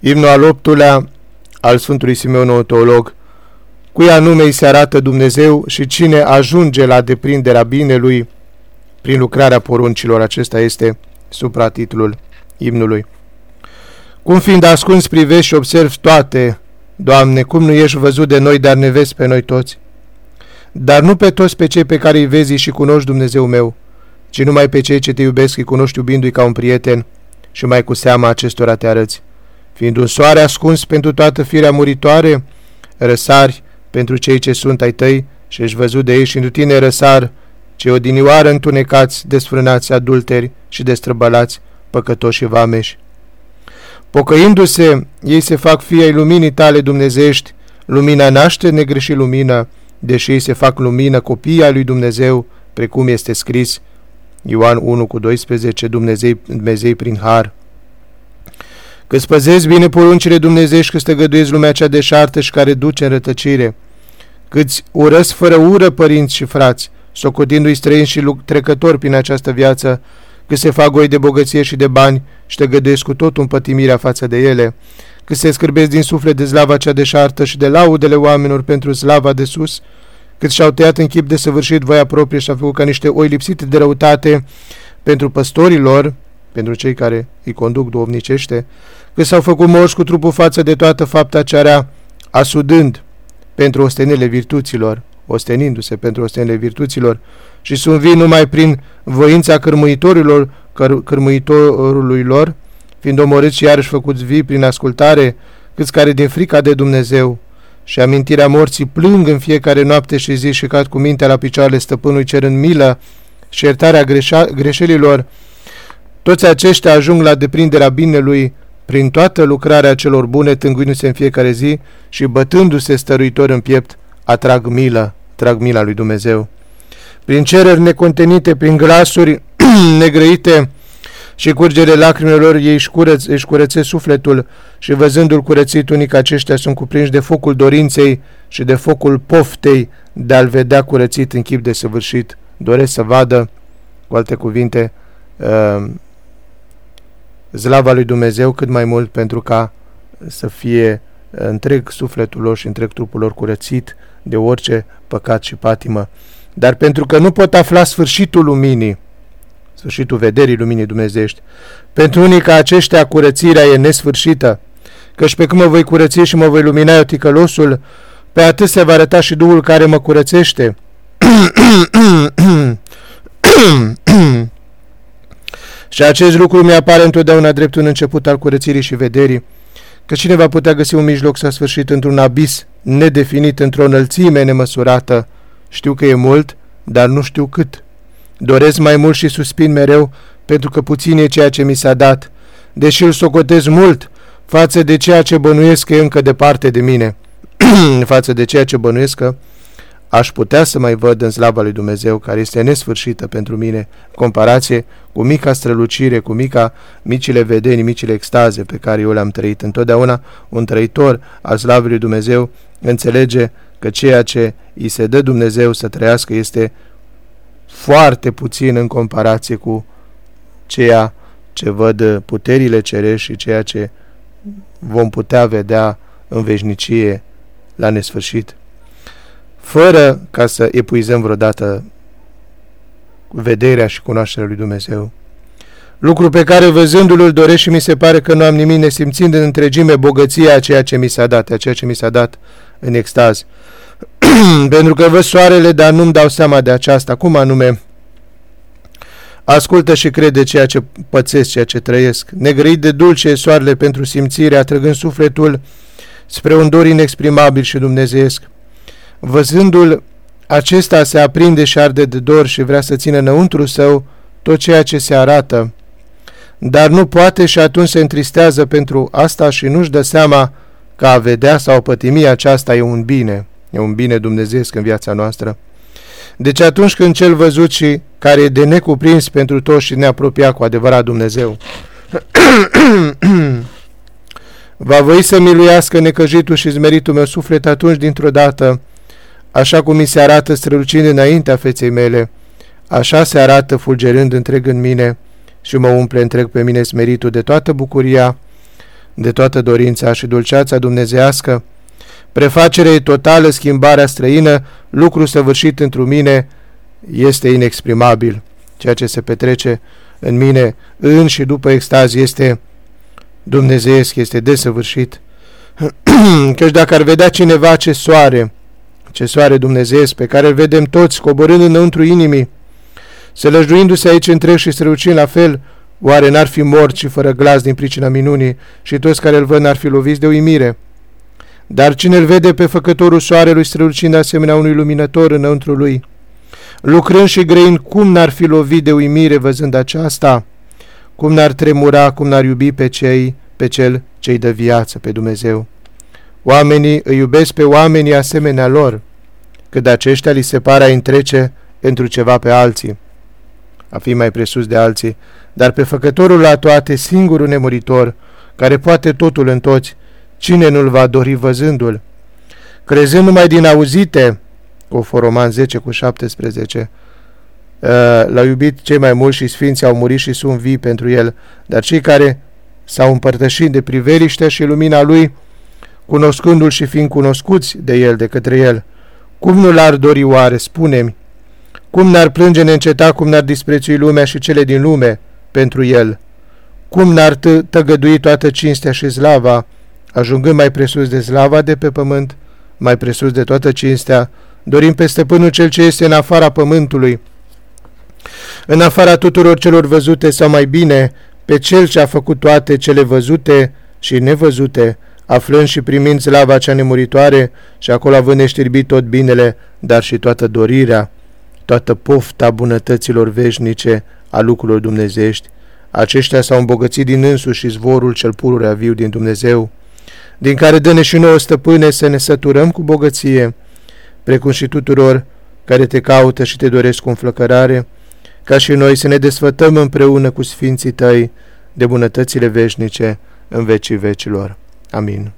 Imnul al optulea al Sfântului Simeon Teolog, cui anume îi se arată Dumnezeu și cine ajunge la deprinderea binelui prin lucrarea poruncilor. Acesta este supratitlul imnului. Cum fiind ascuns privești și observi toate, Doamne, cum nu ești văzut de noi, dar ne vezi pe noi toți? Dar nu pe toți pe cei pe care îi vezi și cunoști Dumnezeu meu, ci numai pe cei ce te iubesc îi cunoști iubindu-i ca un prieten și mai cu seama acestora te arăți. Fiind un soare ascuns pentru toată firea muritoare, răsari pentru cei ce sunt ai tăi și ești văzut de ei și în tine răsar, ce odinioară întunecați, desfrânați, adulteri și destrăbălați, păcătoși și vameși. Pocăindu-se, ei se fac fii ai luminii tale dumnezești, lumina naște negreși lumina, deși ei se fac lumină copii ai lui Dumnezeu, precum este scris, Ioan 1 cu 12, Dumnezei, Dumnezei prin har. Că spăzezi bine poruncile dumnezești, că stăgăduiesc lumea cea deșartă și care duce în rătăcire, câți urăsc fără ură părinți și frați, socotindu-i străini și trecători prin această viață, că se fac goi de bogăție și de bani și te găduiesc cu totul împătimirea față de ele, că se scârbesc din suflet de slava cea deșartă și de laudele oamenilor pentru slava de sus, cât și-au tăiat în chip de săvârșit voia proprie și au făcut ca niște oi lipsite de răutate pentru păstorilor, pentru cei care îi conduc duomnicește, că s-au făcut morți cu trupul față de toată fapta ce area, asudând pentru ostenele virtuților, ostenindu-se pentru ostenele virtuților, și sunt vii numai prin voința cărmuitorilor, căr cărmuitorului lor, fiind omorâți și iarăși făcuți vii prin ascultare, câți care din frica de Dumnezeu și amintirea morții plâng în fiecare noapte și zi și cad cu mintea la picioarele stăpânului cerând milă și iertarea greșelilor, toți aceștia ajung la deprinderea binelui prin toată lucrarea celor bune, tânguindu-se în fiecare zi și bătându-se stăruitor în piept, atrag milă, trag mila lui Dumnezeu. Prin cereri necontenite, prin glasuri negrăite și curgere lacrimelor, ei își, curăț, își curățe sufletul și văzându-l curățit, unic aceștia sunt cuprinși de focul dorinței și de focul poftei de a-l vedea curățit în chip de săvârșit. Doresc să vadă, cu alte cuvinte, uh, zlava lui Dumnezeu cât mai mult pentru ca să fie întreg sufletul lor și întreg trupul lor curățit de orice păcat și patimă. Dar pentru că nu pot afla sfârșitul luminii, sfârșitul vederii luminii dumnezești, pentru unii ca aceștia curățirea e nesfârșită, căci pe când mă voi curăți și mă voi lumina eu ticălosul, pe atât se va arăta și Duhul care mă curățește. Și acest lucru mi apare întotdeauna drept un început al curățirii și vederii, că cine va putea găsi un mijloc să sfârșit într-un abis nedefinit, într-o înălțime nemăsurată. Știu că e mult, dar nu știu cât. Doresc mai mult și suspin mereu, pentru că puțin e ceea ce mi s-a dat, deși îl socotez mult față de ceea ce bănuiesc că e încă departe de mine, față de ceea ce bănuiesc că aș putea să mai văd în slava lui Dumnezeu, care este nesfârșită pentru mine, în comparație cu mica strălucire, cu mica, micile vedeni, micile extaze pe care eu le-am trăit. Întotdeauna un trăitor al slavei lui Dumnezeu înțelege că ceea ce îi se dă Dumnezeu să trăiască este foarte puțin în comparație cu ceea ce văd puterile cerești și ceea ce vom putea vedea în veșnicie la nesfârșit fără ca să epuizăm vreodată vederea și cunoașterea lui Dumnezeu. Lucru pe care văzându-l îl doresc și mi se pare că nu am nimic nesimțind în întregime bogăția a ceea ce mi s-a dat, a ceea ce mi s-a dat în extaz. Pentru că văd soarele, dar nu-mi dau seama de aceasta. Cum anume? Ascultă și crede ceea ce pățesc, ceea ce trăiesc. Negrăit de dulce e soarele pentru simțire, atrăgând sufletul spre un dor inexprimabil și dumnezeiesc. Văzându-l, acesta se aprinde și arde de dor și vrea să țină înăuntru său tot ceea ce se arată, dar nu poate și atunci se întristează pentru asta și nu-și dă seama că a vedea sau a pătimi aceasta e un bine, e un bine dumnezeesc în viața noastră. Deci atunci când cel văzut și care e de necuprins pentru toți și ne apropia cu adevărat Dumnezeu, va voi să miluiască necăjitul și zmeritul meu suflet atunci dintr-o dată, Așa cum mi se arată strălucind înaintea feței mele, așa se arată fulgerând întreg în mine și mă umple întreg pe mine smeritul de toată bucuria, de toată dorința și dulceața dumnezească, prefacerea totală, schimbarea străină, lucru săvârșit într mine, este inexprimabil. Ceea ce se petrece în mine în și după extaz este dumnezeiesc, este desăvârșit. Căci dacă ar vedea cineva ce soare, ce soare dumnezeiesc pe care îl vedem toți coborând înăuntru inimii, lăjduindu-se aici întreg și strălucind la fel, oare n-ar fi mort și fără glas din pricina minunii și toți care îl văd n-ar fi loviți de uimire? Dar cine îl vede pe făcătorul soarelui strălucind asemenea unui luminător înăuntru lui, lucrând și grăind, cum n-ar fi lovit de uimire văzând aceasta? Cum n-ar tremura, cum n-ar iubi pe cei, pe cel ce-i dă viață, pe Dumnezeu? Oamenii îi iubesc pe oamenii asemenea lor, cât aceștia li se pare a întrece pentru ceva pe alții, a fi mai presus de alții, dar pe făcătorul la toate, singurul nemuritor, care poate totul în toți, cine nu-l va dori văzându-l? Crezând numai din auzite, cu Foroman 10 cu 17, uh, l-au iubit cei mai mulți și sfinții au murit și sunt vii pentru el, dar cei care s-au împărtășit de priveliște și lumina lui, cunoscându-l și fiind cunoscuți de el, de către el, cum nu l-ar dori oare, spune-mi, cum n-ar plânge neînceta, cum n-ar disprețui lumea și cele din lume pentru el, cum n-ar tăgădui toată cinstea și slava, ajungând mai presus de slava de pe pământ, mai presus de toată cinstea, dorim pe stăpânul cel ce este în afara pământului, în afara tuturor celor văzute sau mai bine, pe cel ce a făcut toate cele văzute și nevăzute, aflând și primind slava cea nemuritoare și acolo având neștirbit tot binele, dar și toată dorirea, toată pofta bunătăților veșnice a lucrurilor dumnezești. Aceștia s-au îmbogățit din însuși zvorul cel pururea viu din Dumnezeu, din care dă-ne și nouă stăpâne să ne săturăm cu bogăție, precum și tuturor care te caută și te doresc cu înflăcărare, ca și noi să ne desfătăm împreună cu sfinții tăi de bunătățile veșnice în vecii vecilor. I mean,